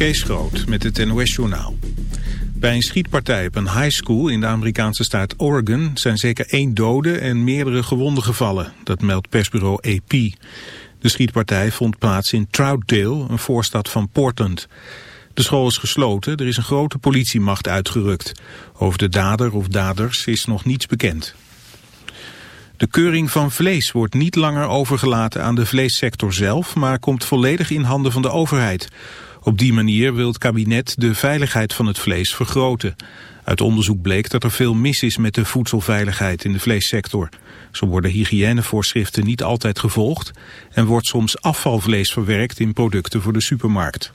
Kees Groot met het NOS-journaal. Bij een schietpartij op een high school in de Amerikaanse staat Oregon... zijn zeker één dode en meerdere gewonden gevallen. Dat meldt persbureau AP. De schietpartij vond plaats in Troutdale, een voorstad van Portland. De school is gesloten, er is een grote politiemacht uitgerukt. Over de dader of daders is nog niets bekend. De keuring van vlees wordt niet langer overgelaten aan de vleessector zelf... maar komt volledig in handen van de overheid... Op die manier wil het kabinet de veiligheid van het vlees vergroten. Uit onderzoek bleek dat er veel mis is met de voedselveiligheid in de vleessector. Zo worden hygiënevoorschriften niet altijd gevolgd en wordt soms afvalvlees verwerkt in producten voor de supermarkt.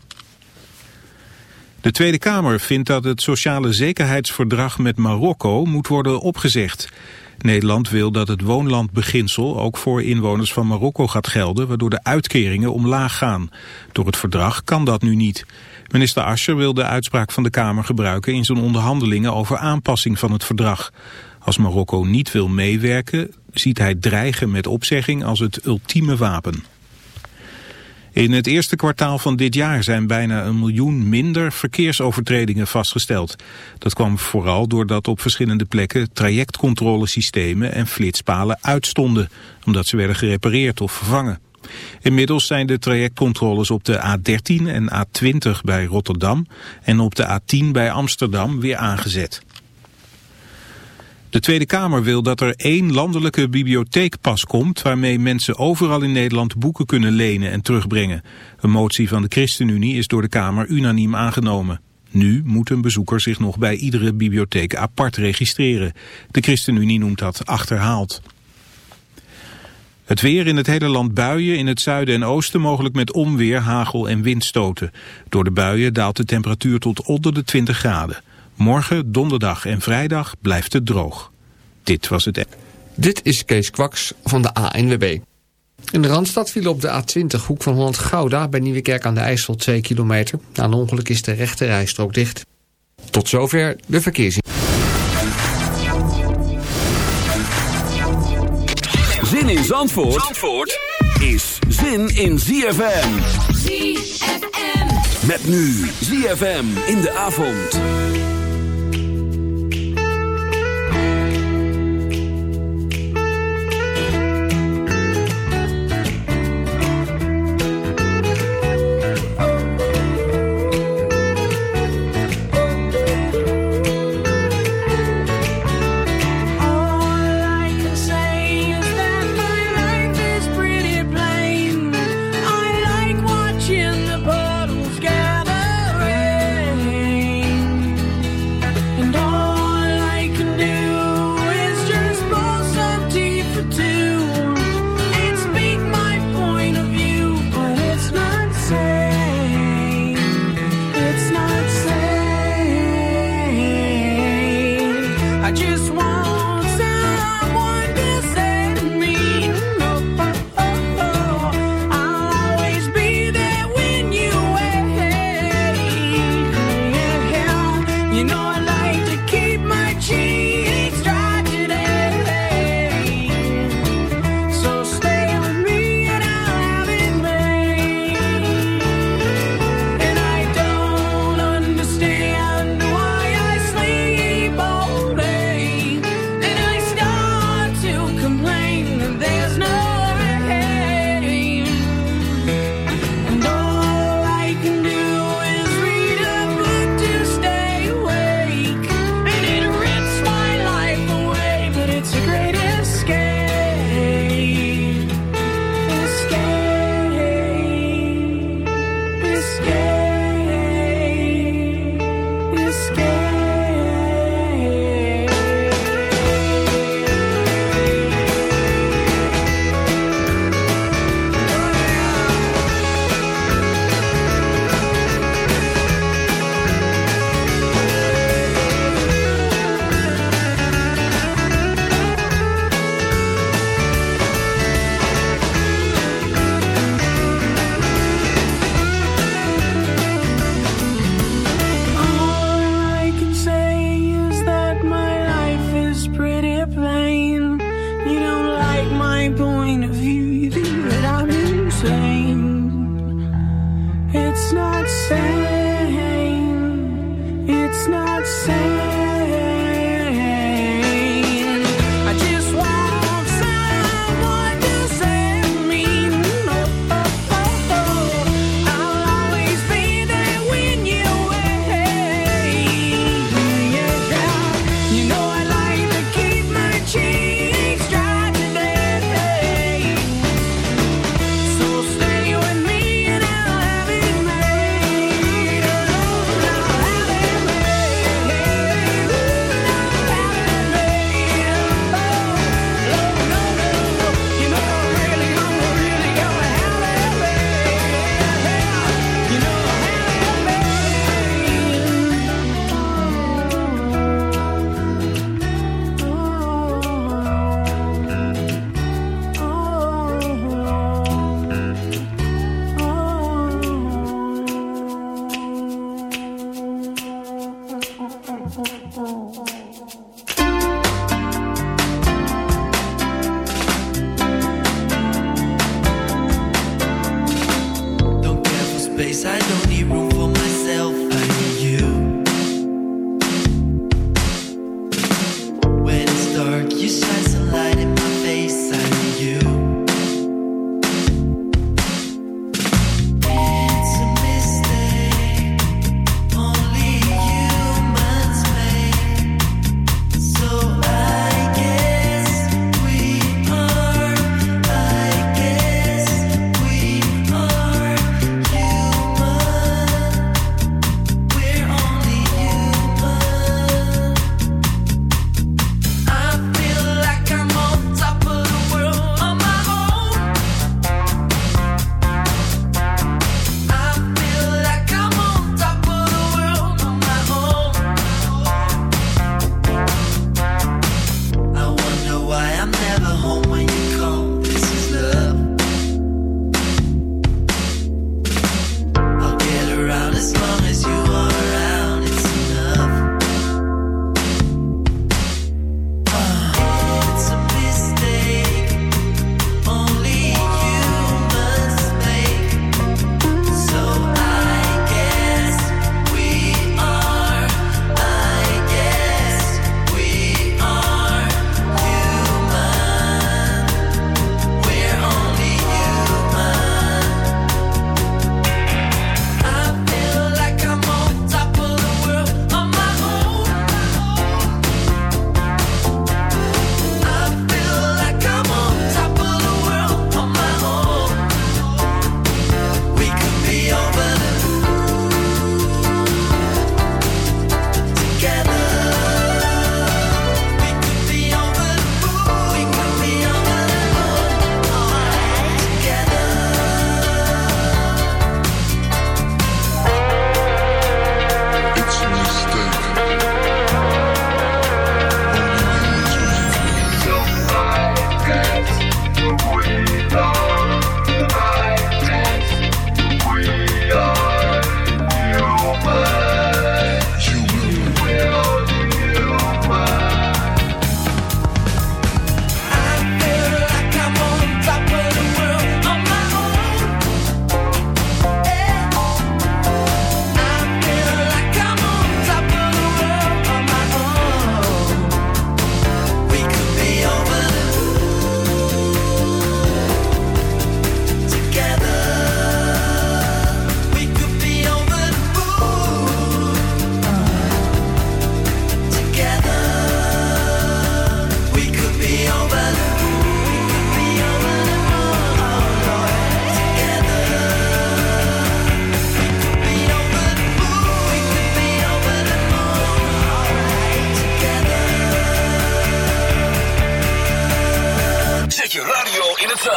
De Tweede Kamer vindt dat het sociale zekerheidsverdrag met Marokko moet worden opgezegd. Nederland wil dat het woonlandbeginsel ook voor inwoners van Marokko gaat gelden, waardoor de uitkeringen omlaag gaan. Door het verdrag kan dat nu niet. Minister Ascher wil de uitspraak van de Kamer gebruiken in zijn onderhandelingen over aanpassing van het verdrag. Als Marokko niet wil meewerken, ziet hij dreigen met opzegging als het ultieme wapen. In het eerste kwartaal van dit jaar zijn bijna een miljoen minder verkeersovertredingen vastgesteld. Dat kwam vooral doordat op verschillende plekken trajectcontrolesystemen en flitspalen uitstonden, omdat ze werden gerepareerd of vervangen. Inmiddels zijn de trajectcontroles op de A13 en A20 bij Rotterdam en op de A10 bij Amsterdam weer aangezet. De Tweede Kamer wil dat er één landelijke bibliotheekpas komt... waarmee mensen overal in Nederland boeken kunnen lenen en terugbrengen. Een motie van de ChristenUnie is door de Kamer unaniem aangenomen. Nu moet een bezoeker zich nog bij iedere bibliotheek apart registreren. De ChristenUnie noemt dat achterhaald. Het weer in het hele land buien, in het zuiden en oosten mogelijk met onweer, hagel en windstoten. Door de buien daalt de temperatuur tot onder de 20 graden. Morgen, donderdag en vrijdag blijft het droog. Dit was het... Dit is Kees Kwaks van de ANWB. In de Randstad viel op de A20 hoek van Holland-Gouda... bij Nieuwekerk aan de IJssel 2 kilometer. Na een ongeluk is de rechte rijstrook dicht. Tot zover de verkeersin. Zin in Zandvoort, Zandvoort is zin in ZFM. ZFM. Met nu ZFM in de avond.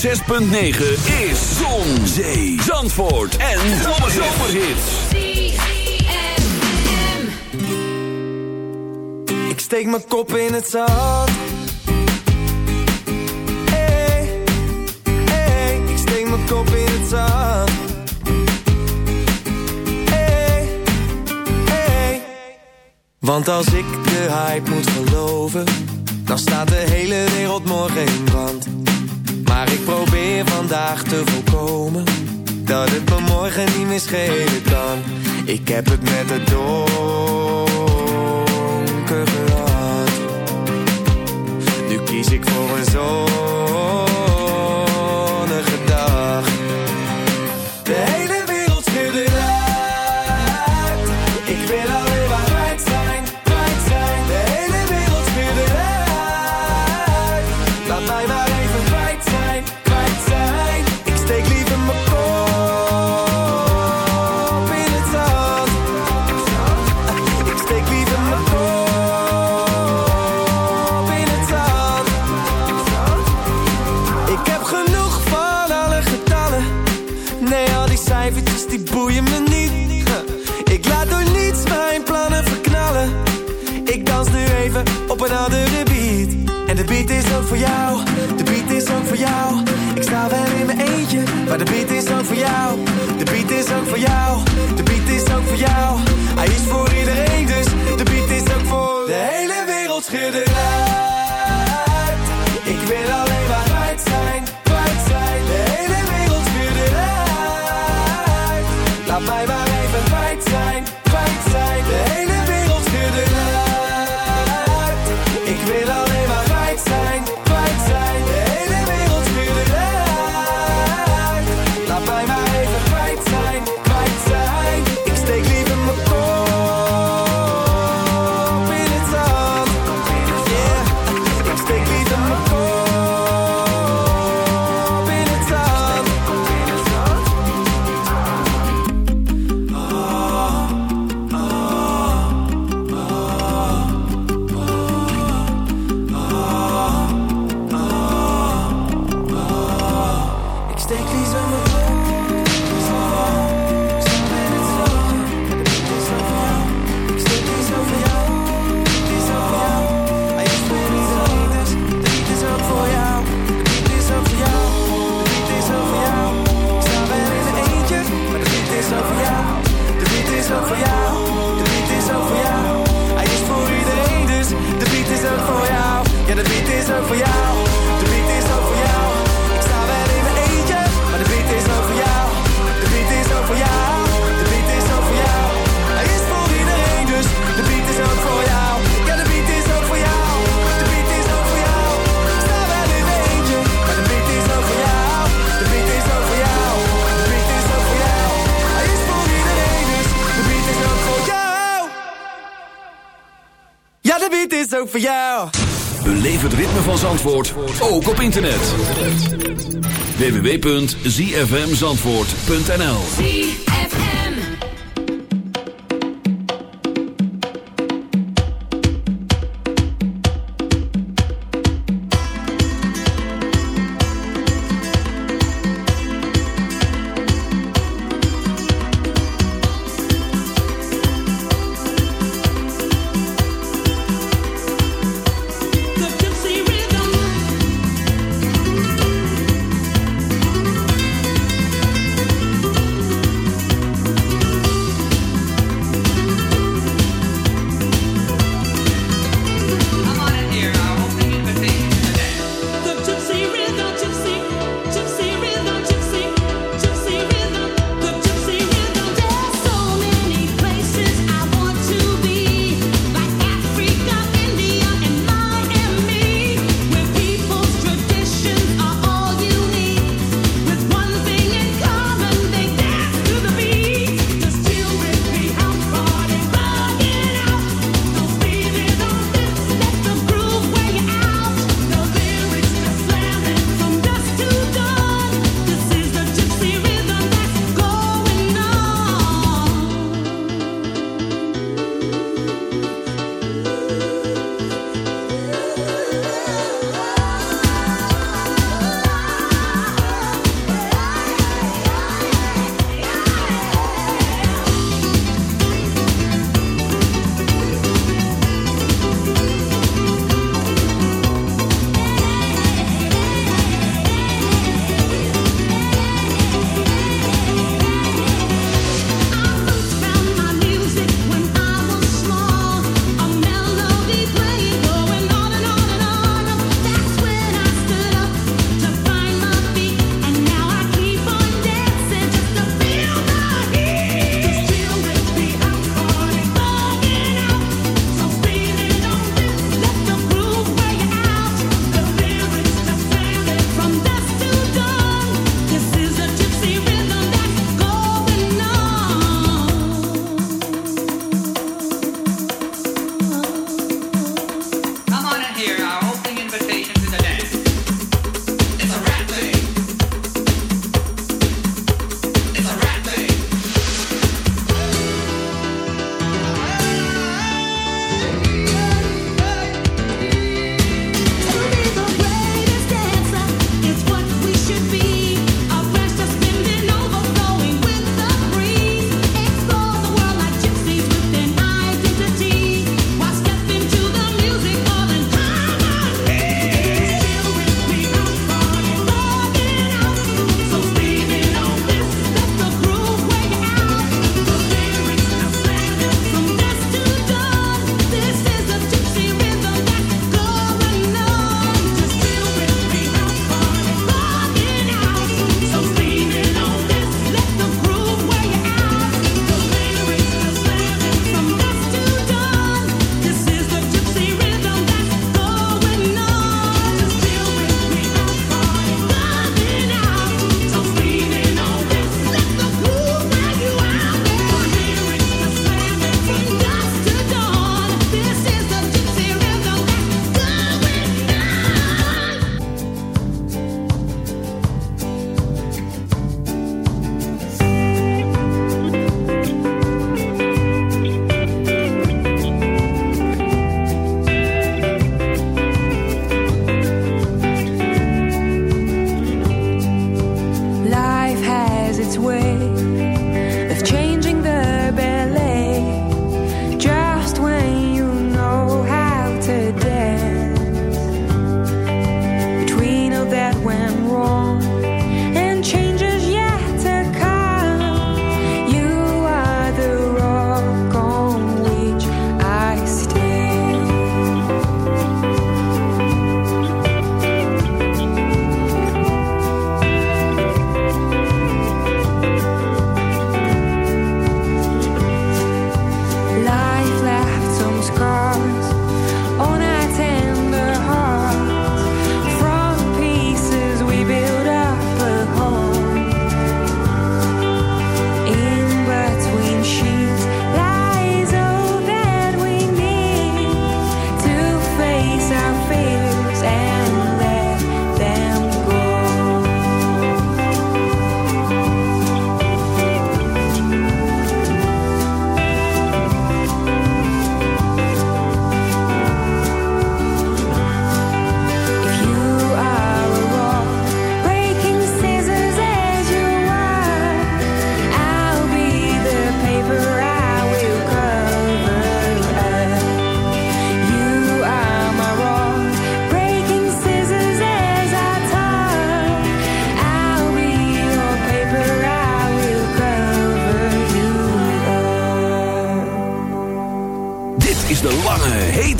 6.9 is Zon, Zee, Zandvoort en Zomerhits. Ik steek mijn kop in het zand. Hey, hey, ik steek mijn kop in het zand. Hey, hey. Want als ik de hype moet geloven, dan staat de hele wereld morgen in brand. Maar ik probeer vandaag te voorkomen dat het me morgen niet meer schelen kan. Ik heb het met het donker gehad. Nu kies ik voor een zon die boeien me niet. Ik laat door niets mijn plannen verknallen. Ik dans nu even op een andere beat. En de beat is ook voor jou, de beat is ook voor jou. Ik sta wel in mijn eentje, maar de beat is ook voor jou. De beat is ook voor jou, de beat is ook voor jou. Hij is voor iedereen, dus de beat is ook voor de ook voor jou. Beleef het ritme van Zandvoort, ook op internet. www.zfmzandvoort.nl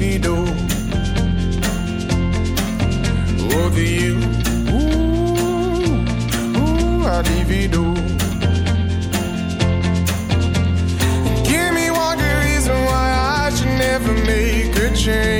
divido over you. Ooh, ooh, I divido. Give me one good reason why I should never make a change.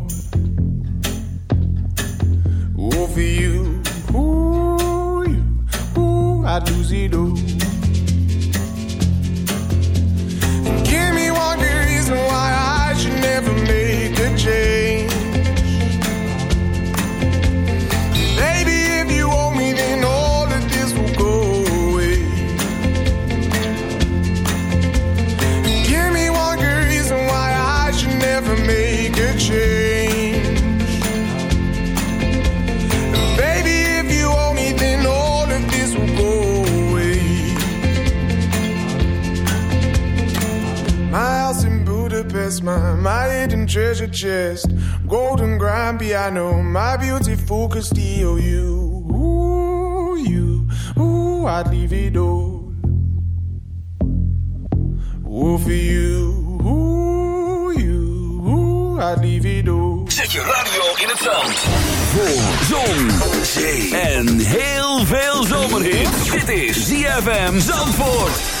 veel zomerhit. Dit is ZFM Zandvoort.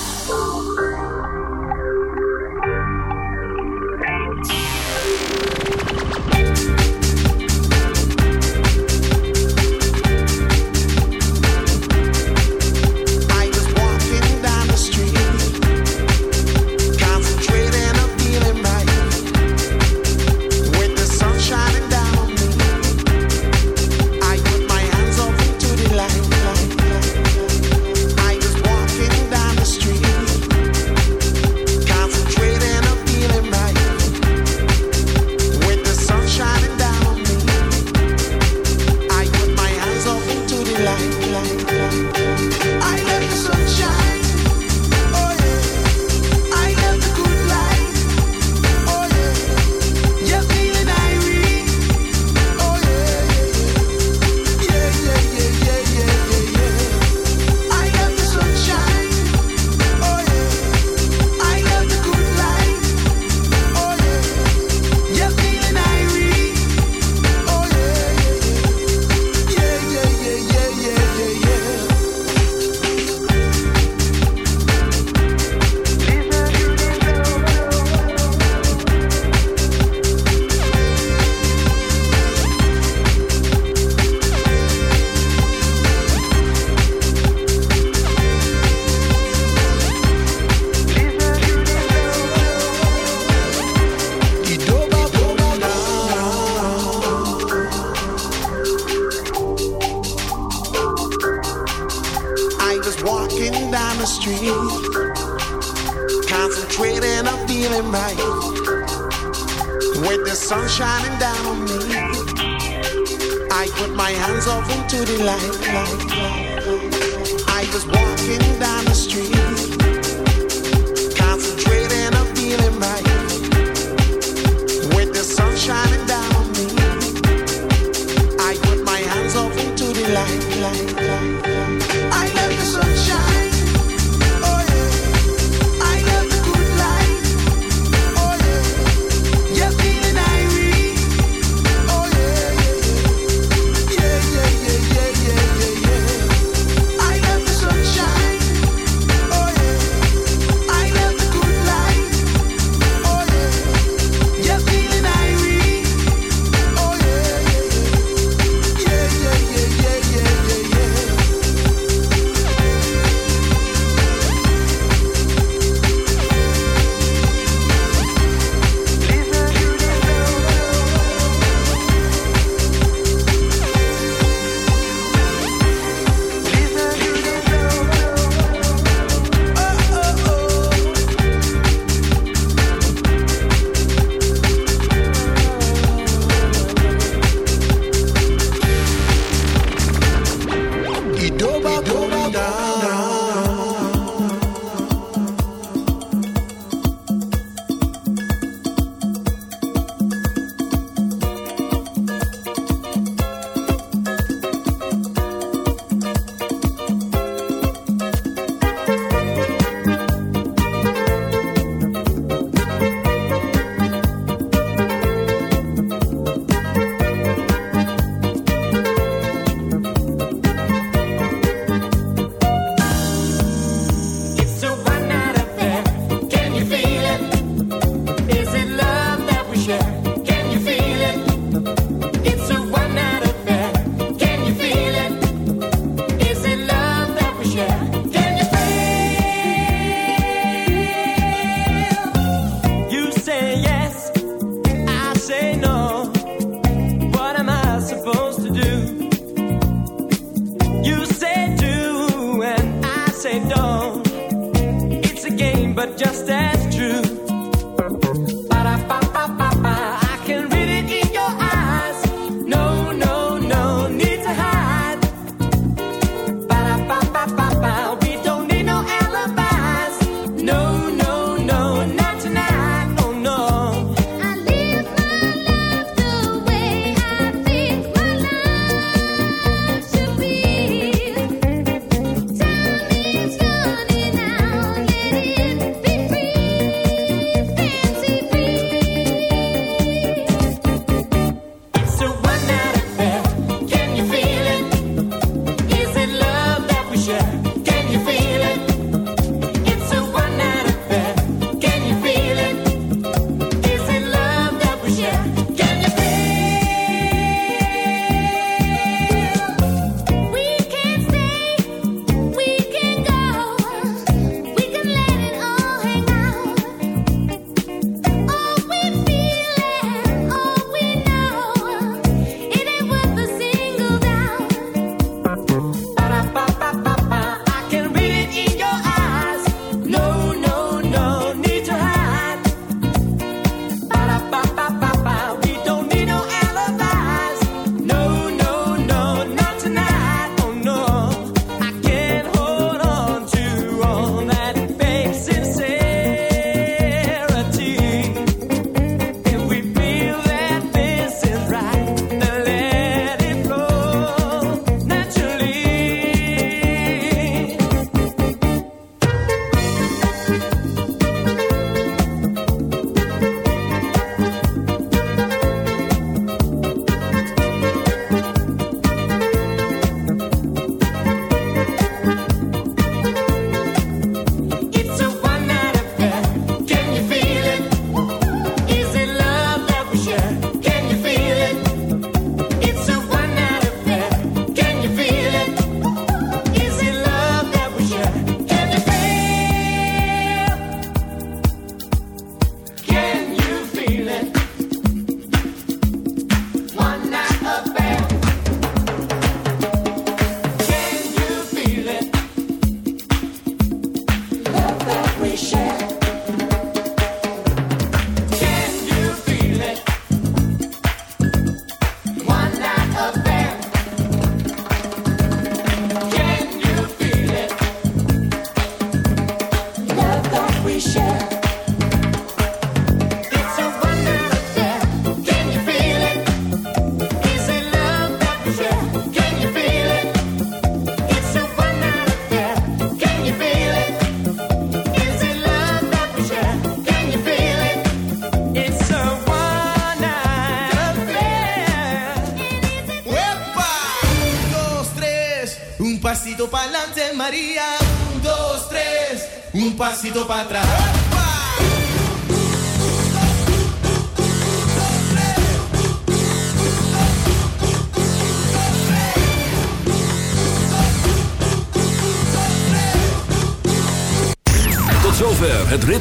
But just as